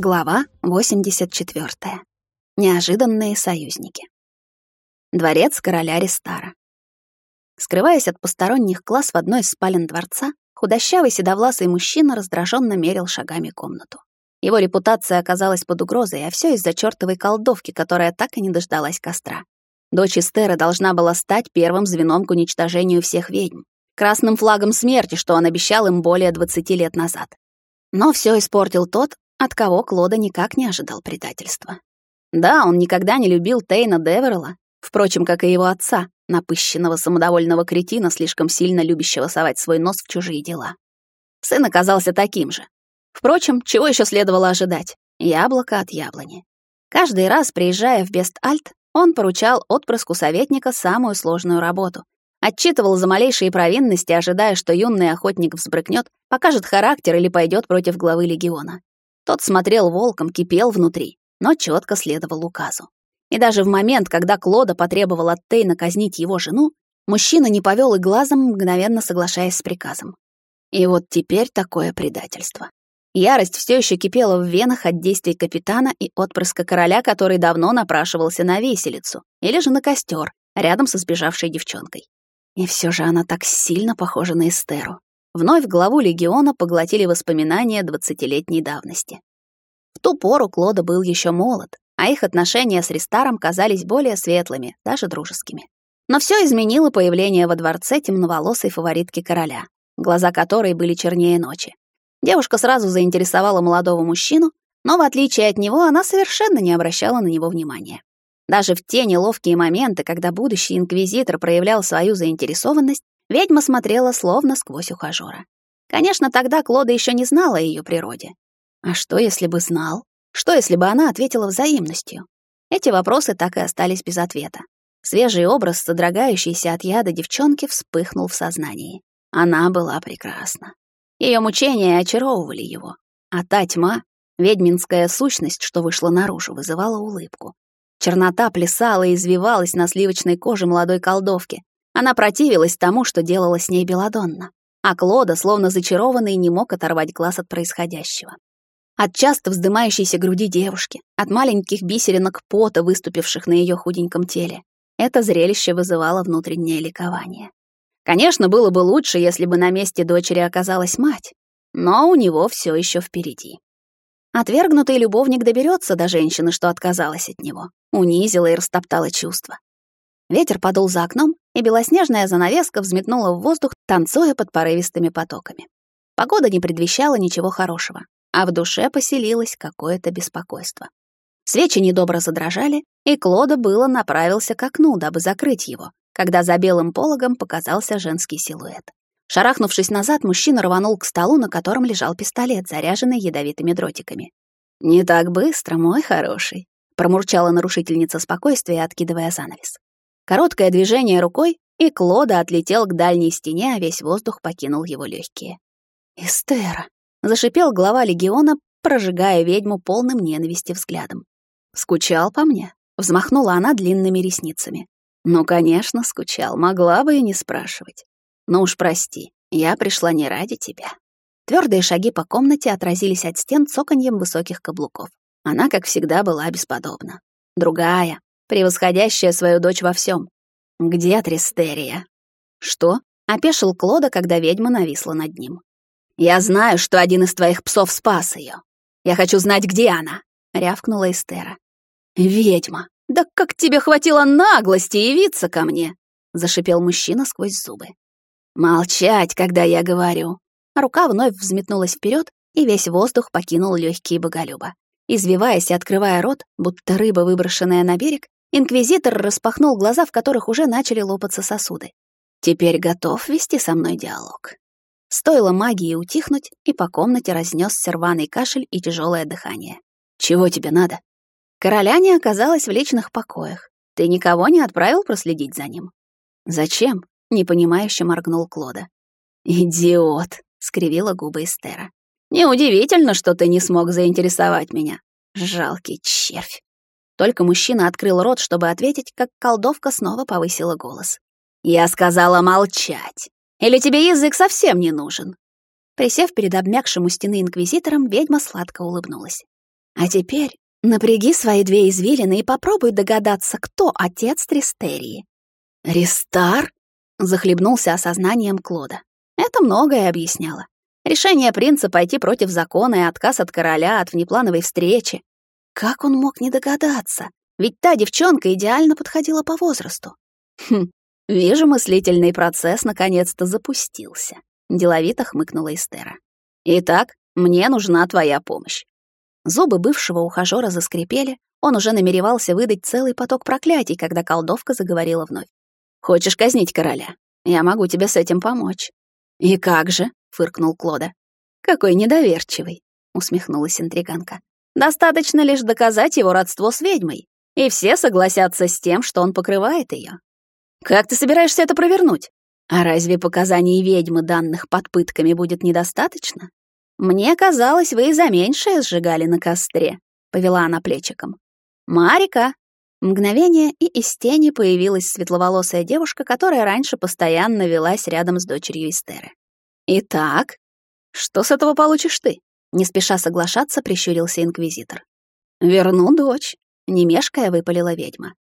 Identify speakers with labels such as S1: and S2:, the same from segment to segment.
S1: Глава 84. Неожиданные союзники. Дворец короля Рестара. Скрываясь от посторонних глаз в одной из спален дворца, худощавый седовласый мужчина раздраженно мерил шагами комнату. Его репутация оказалась под угрозой, а все из-за чертовой колдовки, которая так и не дождалась костра. Дочь Эстеры должна была стать первым звеном к уничтожению всех ведьм, красным флагом смерти, что он обещал им более 20 лет назад. Но все испортил тот, от кого Клода никак не ожидал предательства. Да, он никогда не любил Тейна Деверла, впрочем, как и его отца, напыщенного самодовольного кретина, слишком сильно любящего совать свой нос в чужие дела. Сын оказался таким же. Впрочем, чего еще следовало ожидать? Яблоко от яблони. Каждый раз, приезжая в Бест-Альт, он поручал отпрыску советника самую сложную работу. Отчитывал за малейшие провинности, ожидая, что юный охотник взбрыкнет, покажет характер или пойдет против главы легиона. Тот смотрел волком, кипел внутри, но четко следовал указу. И даже в момент, когда Клода потребовал от Тейна казнить его жену, мужчина не повел и глазом, мгновенно соглашаясь с приказом. И вот теперь такое предательство. Ярость все еще кипела в венах от действий капитана и отпрыска короля, который давно напрашивался на веселицу или же на костер рядом со сбежавшей девчонкой. И все же она так сильно похожа на Эстеру. Вновь главу легиона поглотили воспоминания двадцатилетней давности. В ту пору Клода был еще молод, а их отношения с Ристаром казались более светлыми, даже дружескими. Но все изменило появление во дворце темноволосой фаворитки короля, глаза которой были чернее ночи. Девушка сразу заинтересовала молодого мужчину, но в отличие от него она совершенно не обращала на него внимания. Даже в те неловкие моменты, когда будущий инквизитор проявлял свою заинтересованность, Ведьма смотрела словно сквозь ухажёра. Конечно, тогда Клода еще не знала о её природе. А что, если бы знал? Что, если бы она ответила взаимностью? Эти вопросы так и остались без ответа. Свежий образ, содрогающийся от яда девчонки, вспыхнул в сознании. Она была прекрасна. Её мучения очаровывали его. А та тьма, ведьминская сущность, что вышла наружу, вызывала улыбку. Чернота плясала и извивалась на сливочной коже молодой колдовки, она противилась тому, что делала с ней Беладонна, а Клода, словно зачарованный, не мог оторвать глаз от происходящего. От часто вздымающейся груди девушки, от маленьких бисеринок пота, выступивших на ее худеньком теле. Это зрелище вызывало внутреннее ликование. Конечно, было бы лучше, если бы на месте дочери оказалась мать, но у него все еще впереди. Отвергнутый любовник доберется до женщины, что отказалась от него, унизила и растоптала чувства. Ветер подул за окном, и белоснежная занавеска взметнула в воздух, танцуя под порывистыми потоками. Погода не предвещала ничего хорошего, а в душе поселилось какое-то беспокойство. Свечи недобро задрожали, и Клода было направился к окну, дабы закрыть его, когда за белым пологом показался женский силуэт. Шарахнувшись назад, мужчина рванул к столу, на котором лежал пистолет, заряженный ядовитыми дротиками. «Не так быстро, мой хороший», — промурчала нарушительница спокойствия, откидывая занавес. Короткое движение рукой, и Клода отлетел к дальней стене, а весь воздух покинул его легкие. «Эстера!» — зашипел глава легиона, прожигая ведьму полным ненависти взглядом. «Скучал по мне?» — взмахнула она длинными ресницами. «Ну, конечно, скучал, могла бы и не спрашивать. Но уж прости, я пришла не ради тебя». Твердые шаги по комнате отразились от стен цоканьем высоких каблуков. Она, как всегда, была бесподобна. Другая, превосходящая свою дочь во всем. Где Тристерия? Что? Опешил Клода, когда ведьма нависла над ним. Я знаю, что один из твоих псов спас ее. Я хочу знать, где она, рявкнула Эстера. Ведьма, да как тебе хватило наглости явиться ко мне? зашипел мужчина сквозь зубы. Молчать, когда я говорю. Рука вновь взметнулась вперед, и весь воздух покинул легкие боголюба. Извиваясь и открывая рот, будто рыба, выброшенная на берег, Инквизитор распахнул глаза, в которых уже начали лопаться сосуды. «Теперь готов вести со мной диалог». Стоило магии утихнуть, и по комнате разнесся рваный кашель и тяжелое дыхание. «Чего тебе надо?» Короля не оказалось в личных покоях. Ты никого не отправил проследить за ним? Зачем? непонимающе моргнул Клода. Идиот, скривила губы Эстера. Неудивительно, что ты не смог заинтересовать меня. Жалкий червь. Только мужчина открыл рот, чтобы ответить, как колдовка снова повысила голос. «Я сказала молчать! Или тебе язык совсем не нужен?» Присев перед обмякшим у стены инквизитором, ведьма сладко улыбнулась. А теперь напряги свои две извилины и попробуй догадаться, кто отец Тристерии. Ристар? Захлебнулся осознанием Клода. Это многое объясняло. Решение принца пойти против закона и отказ от короля от внеплановой встречи. Как он мог не догадаться? Ведь та девчонка идеально подходила по возрасту. Хм, вижу, мыслительный процесс наконец-то запустился. Деловито хмыкнула Эстера. Итак, мне нужна твоя помощь. Зубы бывшего ухажёра заскрипели, он уже намеревался выдать целый поток проклятий, когда колдовка заговорила вновь. «Хочешь казнить короля? Я могу тебе с этим помочь». «И как же?» — фыркнул Клода. «Какой недоверчивый», — усмехнулась интриганка. «Достаточно лишь доказать его родство с ведьмой, и все согласятся с тем, что он покрывает ее. Как ты собираешься это провернуть? А разве показаний ведьмы, данных под пытками, будет недостаточно? Мне казалось, вы и за меньшее сжигали на костре», — повела она плечиком. «Марика!» Мгновение, и из тени появилась светловолосая девушка, которая раньше постоянно велась рядом с дочерью Эстеры. «Итак, что с этого получишь ты?» Не спеша соглашаться, прищурился инквизитор. «Верну дочь», — не мешкая выпалила ведьма.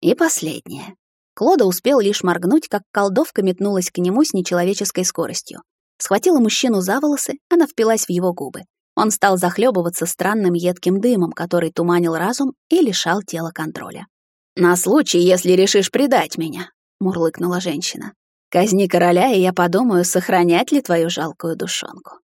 S1: И последнее. Клода успел лишь моргнуть, как колдовка метнулась к нему с нечеловеческой скоростью. Схватила мужчину за волосы, она впилась в его губы. Он стал захлебываться странным едким дымом, который туманил разум и лишал тела контроля. «На случай, если решишь предать меня», — мурлыкнула женщина. «Казни короля, и я подумаю, сохранять ли твою жалкую душонку».